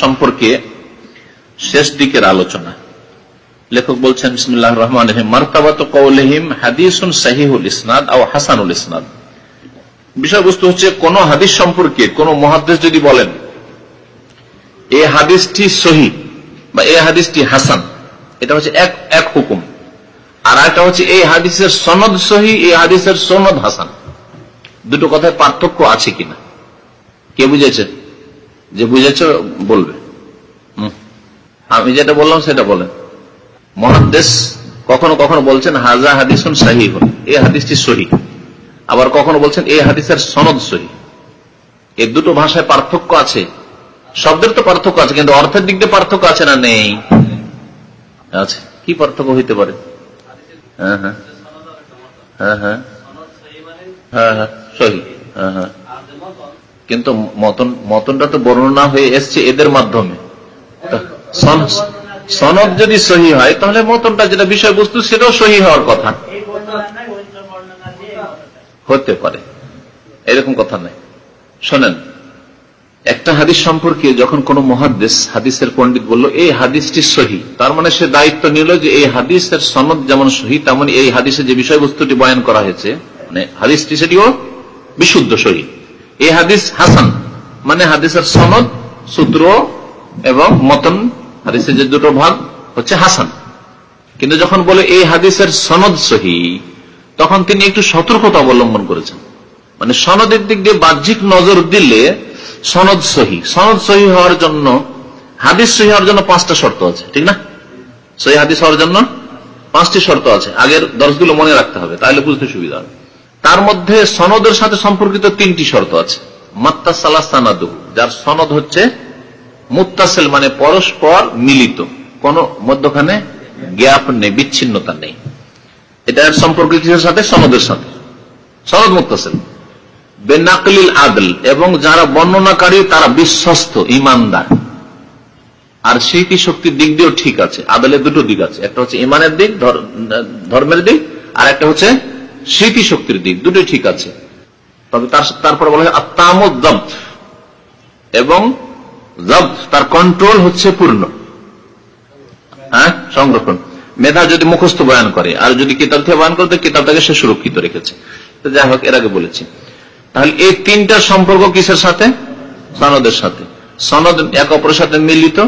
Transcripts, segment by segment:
সম্পর্কে শেষ দিকের আলোচনা। লেখক বলছেন বিসমুল্লাহ রহমান রহিম, মার্তাবাত কৌলহিম হাদিসুন সাহিহুল ইসনাদ ও হাসানুল ইসনাদ। বিষয়বস্তু হচ্ছে, কোন হাদিস সম্পর্কে কোন মহাদেশ যদি বলেন এই হাদিসটি সহি বা এই হাদিসটি হাসান, এটা হচ্ছে এক এক হুকুম। আর একটা হচ্ছে, এই হাদিসের সনদ সহি, এই হাদিসের সনদ হাসান। দুটো কথায় পার্থক্য আছে কিনা? কে বুঝেছে? যে বুঝেছ, বলবে। আমি যেটা বললাম, সেটা বলেন। মহাদেশ কখনো কখনো বলছেন, হাজা হাদিসুন এই হাদিসটি সহি। আবার কখনো বলছেন, এই হাদিসের সনদ সহি। এই দুটো ভাষায় পার্থক্য আছে। শব্দের তো পার্থক্য আছে, কিন্তু অর্থের দিক দিয়ে পার্থক্য আছে না? নেই। আছে। কি পার্থক্য হইতে পারে? হ্যাঁ হ্যাঁ। হ্যাঁ হ্যাঁ। হ্যাঁ হ্যাঁ। হ্যাঁ হ্যাঁ। কিন্তু মতন, মতনটা তো বর্ণনা হয়ে এসছে এদের মাধ্যমে। সনদ যদি সহি হয়, তাহলে মতনটা যেটা বিষয়বস্তু, সেটাও সহি হওয়ার কথা। হতে পারে। এরকম কথা নাই শোনেন, একটা হাদিস সম্পর্কে যখন কোন মহাদেশ হাদিসের পণ্ডিত বলল, এই হাদিসটি সহি, তার মানে সে দায়িত্ব নিল যে এই হাদিসের সনদ যেমন সহি, তেমন এই হাদিসে যে বিষয়বস্তুটি বয়ান করা হয়েছে মানে হাদিসটি সেটিও বিশুদ্ধ সহি। এই হাদিস হাসান মানে হাদিসের সনদ, সূত্র এবং মতন হাদিসের যে দুটো ভাগ হচ্ছে হাসান। কিন্তু যখন বলে এই হাদিসের সনদ সহি, তখন তিনি একটু সতর্কতা অবলম্বন করেছেন। মানে সনদের দিক দিয়ে বাহ্যিক নজর দিলে সনদ সহি। সনদ সহি হওয়ার জন্য, হাদিস সহি হওয়ার জন্য পাঁচটা শর্ত আছে, ঠিক না? সহি হাদিস হওয়ার জন্য পাঁচটি শর্ত আছে। আগের দর্শগুলো মনে রাখতে হবে, তাহলে বুঝতে সুবিধা হবে। তার মধ্যে সনদের সাথে সম্পর্কিত তিনটি শর্ত আছে। মাত্তা সালাস্তানাদু যার সনদ হচ্ছে মুত্তাসেল মানে পরস্পর মিলিত। কোন মধ্যখানে গ্যাপ নেই, বিচ্ছিন্নতা নেই। এটার সম্পর্ক সাথে, সনদের সাথে। সনদ মুত্তাসেল। বেনাকলিল আদল, এবং যারা বর্ণনাকারী, তারা বিশ্বস্ত, ইমানদার। আর স্মৃতি শক্তির দিক দিয়েও ঠিক আছে। আদলের দুটো দিক আছে। একটা হচ্ছে ইমানের দিক ধর্মের দিক, আর একটা হচ্ছে স্মৃতি শক্তির দিক। দুটোই ঠিক আছে। তবে তার তারপর বলা হয় আত্মামদ এবং জব্দ, তার কন্ট্রোল হচ্ছে পূর্ণ। হ্যাঁ? সংরক্ষণ। মেধা যদি মুখস্থ বয়ান করে, আর যদি কিতাব থেকে বয়ান করে তো কিতাবটাকে সে সুরক্ষিত রেখেছে। তো যাই হোক, এর আগে বলেছি। তাহলে এই তিনটা সম্পর্ক কিসের সাথে? সনদের সাথে। সনদ এক অপরের সাথে মিলিত,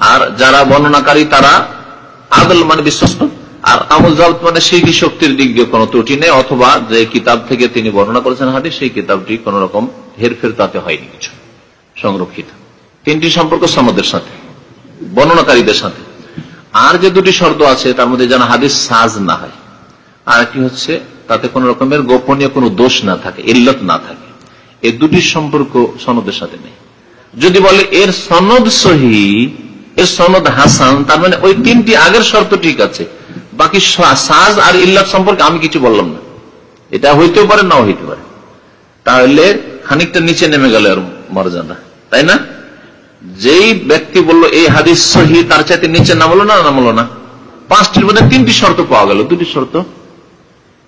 আর যারা বর্ণনাকারী, তারা আদল মানে বিশ্বস্ত, আর আমল জব্দ মানে সেই শক্তির দিক দিয়ে কোনো ত্রুটি নেই, অথবা যে কিতাব থেকে তিনি বর্ণনা করেছেন হাতে সেই কিতাবটি কোন রকম হেরফের তাতে হয়নি কিছু। সংরক্ষিত। তিনটি সম্পর্ক সনদের সাথে, বর্ণনাকারীদের সাথে। আর যে দুটি শর্ত আছে, তার মধ্যে যেন হাদিস সাজ না হয়। আর একটি হচ্ছে, তাতে কোন রকমের গোপনীয় কোনো দোষ না থাকে, ইল্লত না থাকে। এই দুটি সম্পর্ক সনদের সাথে নেই। যদি বলে, এর সনদ সহি, এর সনদ হাসান, তার মানে ওই তিনটি আগের শর্ত ঠিক আছে। বাকি সাজ আর ইল্লাত সম্পর্কে আমি কিছু বললাম না। এটা হইতেও পারে, নাও হইতে পারে। তাহলে খানিকটা নিচে নেমে গেল আর মর্যাদা, তাই না? যেই ব্যক্তি বলল, এই হাদিস সহি তার চাইতে নিচে নামলো না নামলো না? পাঁচটির মধ্যে তিনটি শর্ত পাওয়া গেল। দুটি শর্ত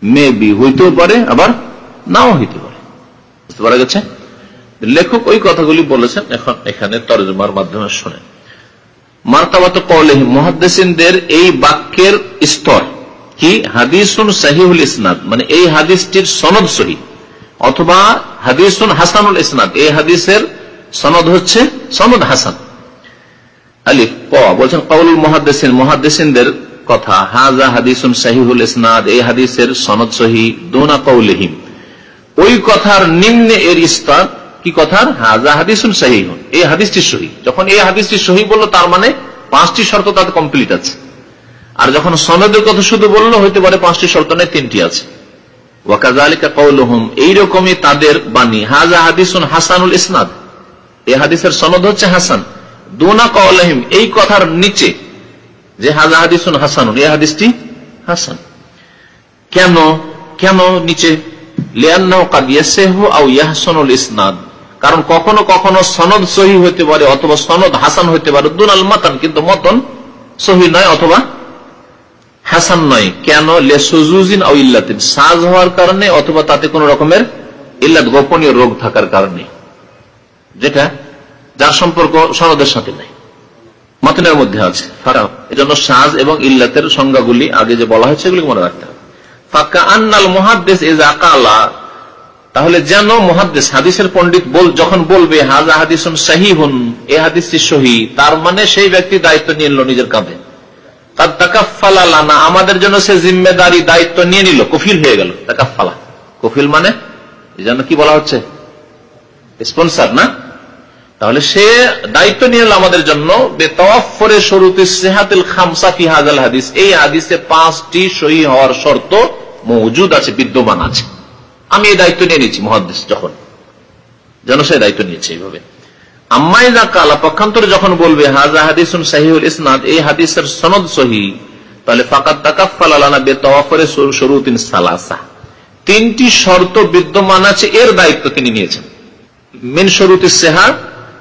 মেবি হইতেও পারে, আবার নাও হইতে পারে। বুঝতে পারা গেছে? লেখক ওই কথাগুলি বলেছেন, এখন এখানে তরজমার মাধ্যমে শোনেন মার্তাবাত কলে মহাদ্দেসিনদের এই বাক্যের স্তর কি? হাদিসুন সাহিউল ইসনাদ মানে এই হাদিসটির সনদ সহি, অথবা হাদিসুন হাসানুল ইসনাদ, এই হাদিসের সনদ হচ্ছে সনদ হাসান। বলছেন কৌল কথা হাজা হাদিসুন সাহিহুল ইসনাদ এই হাদিসের সনদ সহি, দোনা কৌলহিম ওই কথার নিম্নে এর স্তর কি কথার? হাজা হাদিসুন এই হাদিসটি সহি। যখন এই হাদিসটি সহি বলল, তার মানে পাঁচটি শর্ত তাতে কমপ্লিট আছে। আর যখন সনদের কথা শুধু বলল, হইতে পারে পাঁচটি শর্ত নেই তিনটি আছে। ওয়াকাজালিকা কৌলহুম এইরকমই তাদের বাণী হাজা হাদিসুন হাসানুল ইসনাদ এই হাদিসের সনদ হচ্ছে হাসান। দোনা কৌলহিম এই কথার নিচে যে হাজা হাদিসুন হাসানুন, এই হাদিসটি হাসান। কেন কেন নিচে? কারণ কখনো কখনো সনদ সহি হতে পারে অথবা সনদ হাসান হতে পারে। দুনাল মাতান, কিন্তু মতন সহি নয় অথবা হাসান নয়। কেন? লেসুজুজিন ইল্লাতিন, সাজ হওয়ার কারণে অথবা তাতে কোন রকমের ইল্লাত, গোপনীয় রোগ থাকার কারণে। যেটা যার সম্পর্ক সনদের সাথে নাই। মাতনের মধ্যে আছে ফারাক এজন্য সাজ এবং ইল্লাতের সংজ্ঞাগুলি আগে যে বলা হয়েছে এগুলি মনে রাখতে হবে। ফাঁকা আন্নাল মহাদ্দেশ এ জাকালা তাহলে যেন মহাদ্দেশ হাদিসের পণ্ডিত বল যখন বলবে হাজা হাদিসুন সাহি হুন এ হাদিসটি সহি, তার মানে সেই ব্যক্তি দায়িত্ব নিয়ে নিল নিজের কাঁধে। তার তাকাফালা লানা আমাদের জন্য সে জিম্মেদারি দায়িত্ব নিয়ে নিল, কফিল হয়ে গেল তাকাফালা কফিল মানে? জন্য কি বলা হচ্ছে? স্পন্সার না? তাহলে সে দায়িত্ব নিয়ে আমাদের জন্য বেতফরে সেহাতিল খামসা হাদিস, এই হাদিসে পাঁচটি সহি হওয়ার শর্ত মজুদ আছে, বিদ্যমান আছে। আমি এই দায়িত্ব নিয়ে মহাদিস যখন। যেন সে দায়িত্ব নিয়েছে এইভাবে। আম্মাইজা কালা, পক্ষান্তরে যখন বলবে হাজা সাহিউল ইসনাদ এই হাদিসের সনদ সহি, তাহলে ফাকাত তাকাফাল আলানা বেতফরে শরুতিন সালাসা। তিনটি শর্ত বিদ্যমান আছে, এর দায়িত্ব তিনি নিয়েছেন। মেন শরুতি সেহা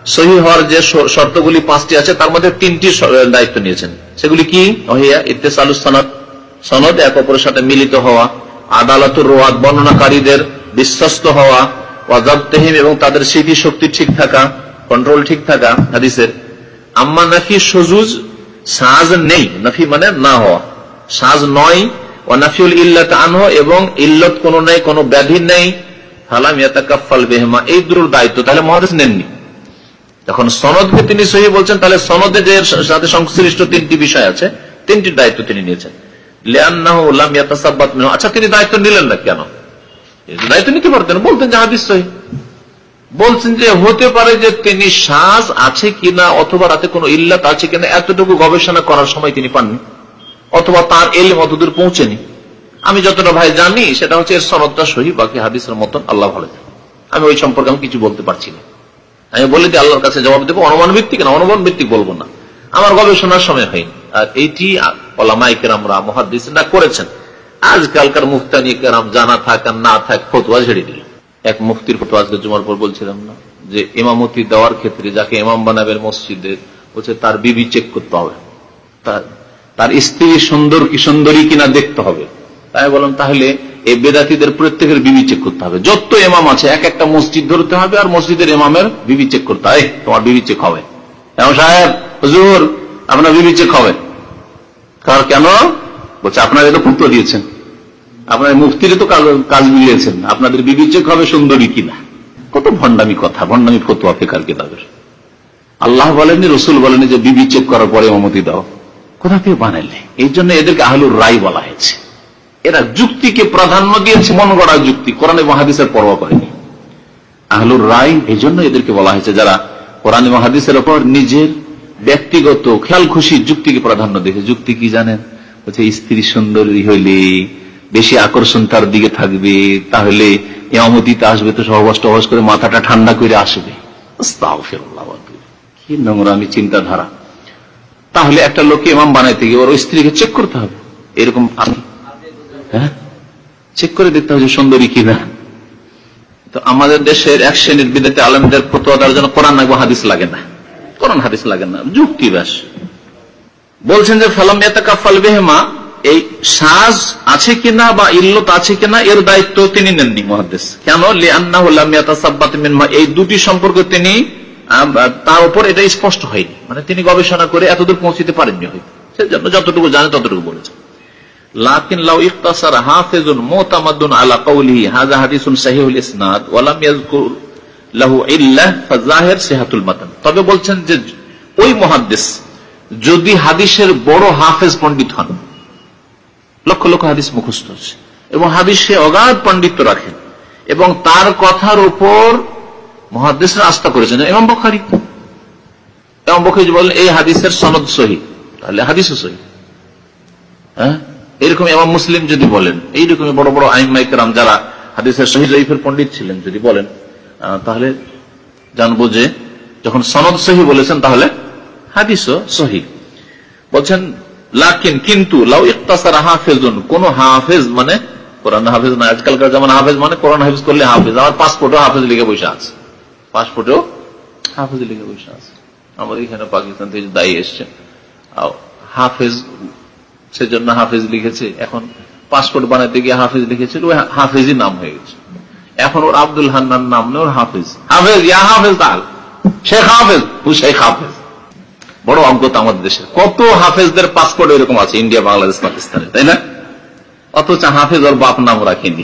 সহি হওয়ার যে শর্তগুলি পাঁচটি আছে, তার মধ্যে তিনটি দায়িত্ব নিয়েছেন। সেগুলি কি? অহিয়া ইত্তেসালু সনদ। সনদ এক অপরের সাথে মিলিত হওয়া, আদালতুর রোয়াদ বর্ণনাকারীদের বিশ্বস্ত হওয়া, ওয়াজাবতেহিম এবং তাদের স্মৃতি শক্তি ঠিক থাকা কন্ট্রোল ঠিক থাকা হাদিসের। আম্মা নাফি সজুজ, সাজ নেই। নাফি মানে না হওয়া। সাজ নয় ও নাফিউল ইল্লাত আনহ এবং ইল্লত কোন নেই, কোন ব্যাধি নেই। হালাম ইয়াতাকাফাল বেহমা। এই দুটোর দায়িত্ব। তাহলে মহাদেশ নেননি। যখন সনদকে তিনি সহি বলছেন, তাহলে সনদে যে সাথে সংশ্লিষ্ট তিনটি বিষয় আছে, তিনটির দায়িত্ব তিনি নিয়েছেন। আচ্ছা তিনি দায়িত্ব নিলেন না কেন? দায়িত্ব নিতে পারতেন, বলতেন যে হাদিস সহি। বলছেন যে হতে পারে যে তিনি শ্বাস আছে কিনা, অথবা রাতে কোনো ইল্লাত আছে কিনা, এতটুকু গবেষণা করার সময় তিনি পাননি, অথবা তার এলম অতদূর পৌঁছেনি। আমি যতটা ভাই জানি, সেটা হচ্ছে এর সনদটা সহি, বাকি হাদিসের মতন আল্লাহ ভালো আমি ওই সম্পর্কে আমি কিছু বলতে পারছি না। আমি বলে দিই, আল্লাহর কাছে জবাব দেবো। অনুমান ভিত্তিক না অনুমান ভিত্তিক বলব না। আমার গবেষণার সময় হয়নি আর এইটি ওলামাইকেরামরা মহাদিসরা করেছেন। আজকালকার মুফতানি কেরাম জানা থাক আর না থাক ফতুয়া ঝেড়ে দিল। এক মুফতির ফতুয়া, আজকে জুমার পর বলছিলাম না, যে ইমামতি দেওয়ার ক্ষেত্রে যাকে ইমাম বানাবের মসজিদে, বলছে তার বিবি চেক করতে হবে। তার স্ত্রী সুন্দর কি সুন্দরী কিনা দেখতে হবে। তাই বললাম, তাহলে এই বেদাতিদের প্রত্যেকের বিবি চেক করতে হবে। যত ইমাম আছে, এক একটা মসজিদ ধরতে হবে আর মসজিদের ইমামের বিবি চেক করতে হবে। তোমার বিবি চেক হবে। এমন সাহেব, হুজুর, আপনার বিবি চেক হবে। কার কেন? বলছে, আপনারা তো পুত্র দিয়েছেন। আপনার মুফতিরে তো কাজ মিলিয়েছেন। আপনাদের বিবি চেক হবে সুন্দরী কিনা? কত ভণ্ডামি কথা, ভণ্ডামি ফতুয়া ফেকার কিতাবের। আল্লাহ বলেননি, রসুল বলেনি যে বিবি চেক করার পরে অমতি দাও। কোথা থেকে বানাইলে? এই জন্য এদেরকে আহলুর রায় বলা হয়েছে। এরা যুক্তিকে প্রাধান্য দিয়েছে, মন গড়া যুক্তি। কোরআন মহাদিসের পরোয়া করেনি। আহলুর রায় এই জন্য এদেরকে বলা হয়েছে, যারা কোরআন মহাদিসের ওপর নিজের ব্যক্তিগত খেয়াল খুশি যুক্তিকে প্রাধান্য দিয়েছে। যুক্তি কি জানেন? বলছে, স্ত্রী সুন্দরী হইলে বেশি আকর্ষণ তার দিকে থাকবে, তাহলে এমতিতে আসবে তো সহবাস টহবাস করে মাথাটা ঠান্ডা করে আসবে। কি নোংরামি চিন্তাধারা। তাহলে একটা লোককে এমাম বানাইতে গিয়ে ওর স্ত্রীকে চেক করতে হবে। এরকম হ্যাঁ? চেক করে দেখতে হবে সুন্দরী কিনা। তো আমাদের দেশের এক শ্রেণির বিদ্যাতে আলমদের ফতোয়া জন্য কোরআন নাগব হাদিস লাগে না। কোরআন হাদিস লাগে না যুক্তি ব্যাস বলছেন যে, ফালাম এতাকাফাল বেহেমা এই সাজ আছে কিনা বা ইল্লত আছে কিনা, এর দায়িত্ব তিনি নেননি মহাদেশ কেন? লিয়ান্না এই দুটি সম্পর্কে তিনি তার উপর এটা স্পষ্ট হয়নি। মানে তিনি গবেষণা করে এতদূর পৌঁছতে পারেননি হয়তো। সেজন্য যতটুকু জানে ততটুকু বলেছেন। তবে বলছেন যে ওই মুহাদ্দিস যদি হাদিসের বড় হাফেজ পণ্ডিত হন, লক্ষ লক্ষ হাদিস মুখস্থ আছে, এবং হাদিসে অগাধ পাণ্ডিত্য রাখেন, এবং তার কথার উপর মহাদেশের আস্থা করেছেন। এমন বখারি। এমন বখারি বলেন, এই হাদিসের সনদ সহি। তাহলে হাদিসও সহি। হ্যাঁ? এরকম এমাম মুসলিম যদি বলেন এইরকম বড় বড় আইন মাইকেরাম যারা হাদিসের শহীদ জয়ীফের পণ্ডিত ছিলেন যদি বলেন তাহলে জানব যে যখন সনদ সহি বলেছেন, তাহলে হাদিসও সহি বলছেন, লাকিন কিন্তু লাউ ইকতাসার হাফেজুন। কোন হাফেজ মানে কোরআন হাফেজ না আজকালকার যেমন হাফেজ মানে কোরআন হাফেজ করলে হাফেজ। আমার পাসপোর্টও হাফেজ লিখে বসে আছে। পাসপোর্টেও হাফেজ লিখে বসে আছে। আমাদের এখানে পাকিস্তান থেকে দায়ী এসছে। হাফেজ সেজন্য হাফেজ লিখেছে। এখন পাসপোর্ট বানাতে গিয়ে হাফেজ লিখেছিল, ওই হাফেজই নাম হয়ে গেছে। এখন ওর আব্দুল হান্নান নাম নেই, ওর হাফেজ। হাফেজ, ইয়া হাফেজ তাল। শেখ হাফেজ শেখ হাফেজ। বড় অজ্ঞতা আমাদের দেশে কত হাফেজদের পাসপোর্ট এরকম আছে, ইন্ডিয়া, বাংলাদেশ, পাকিস্তানে, তাই না? অথচ হাফেজ ওর বাপ নাম রাখেনি।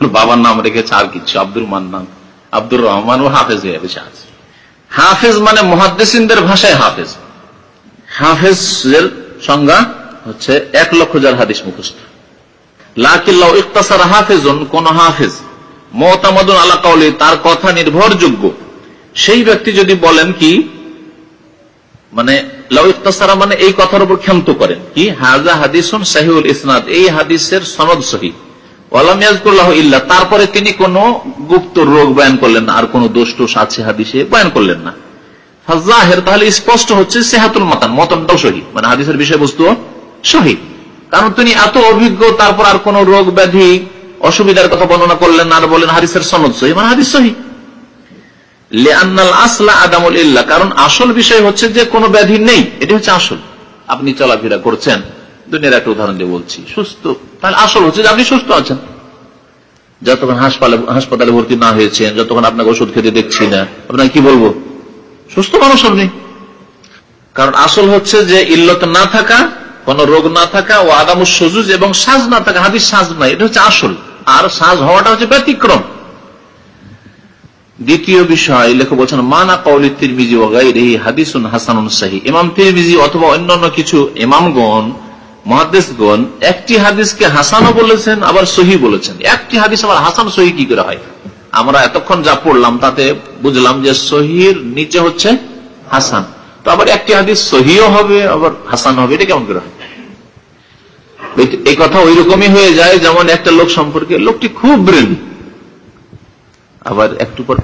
ওর বাবার নাম রেখেছে আর কিছু আব্দুল মান্নান, আব্দুর রহমান, ও হাফেজ হয়ে বসে আছে হাফেজ মানে মহাদ্দেসিনদের ভাষায় হাফেজ। হাফেজের সংজ্ঞা হচ্ছে এক লক্ষ যার হাদিস মুখস্থ। কোন হাফেজ মতামদন আলা কাউলি, তার কথা নির্ভরযোগ্য। সেই ব্যক্তি যদি বলেন কি মানে মানে এই কথার উপর ক্ষান্ত করেন, কি হাজা সাহিউল ইসনাদ, এই হাদিসের সনদ ইল্লা, তারপরে তিনি কোন গুপ্ত রোগ বয়ান করলেন না, আর কোন দোষ টোষ আছে হাদিসে বয়ান করলেন না। তাহলে স্পষ্ট হচ্ছে সেহাতুল মাতান, মতনটাও সহি। মানে হাদিসের বিষয়বস্তু সহি কারণ তিনি এত অভিজ্ঞ, তারপর আর কোন রোগ ব্যাধি অসুবিধার কথা বর্ণনা করলেন আর বলেন হাদিসের সনদ সহি মানে হাদিস সহি। কারণ আসল বিষয় হচ্ছে যে কোনো ব্যাধি নেই, এটি হচ্ছে আসল। আপনি চলাফেরা করছেন, দুনিয়ার একটা উদাহরণ দিয়ে বলছি, সুস্থ। তাহলে আসল হচ্ছে যে আপনি সুস্থ আছেন। যতক্ষণ হাসপাতালে হাসপাতালে ভর্তি না হয়েছেন, যতক্ষণ আপনাকে ওষুধ খেতে দেখছি না, আপনাকে কি বলব? সুস্থ মানুষ আপনি। কারণ আসল হচ্ছে যে ইল্লত না থাকা কোন রোগ না থাকা ও আগামু সজুজ এবং সাজ না থাকা, হাদিস সাজ নাই, এটা হচ্ছে আসল। আর সাজ হওয়াটা হচ্ছে ব্যতিক্রম। দ্বিতীয় বিষয়, লেখক বলছেন, মানা কৌলি তিরমিজি ওগাইরি হাদিসুন হাসানুন সাহি ইমাম তিরমিজি অথবা অন্যান্য কিছু ইমামগণ মহাদেশগণ একটি হাদিসকে হাসানও বলেছেন, আবার সহি বলেছেন। একটি হাদিস আবার হাসান সহি কি করে হয়? আমরা এতক্ষণ যা পড়লাম, তাতে বুঝলাম যে সহির নিচে হচ্ছে হাসান। তো আবার একটি হাদিস সহিও হবে, আবার হাসান হবে, এটা কেমন করে হয়? এই কথা ওই রকমই হয়ে যায়, যেমন একটা লোক সম্পর্কে লোকটি খুব ব্রেন আবার একটু পর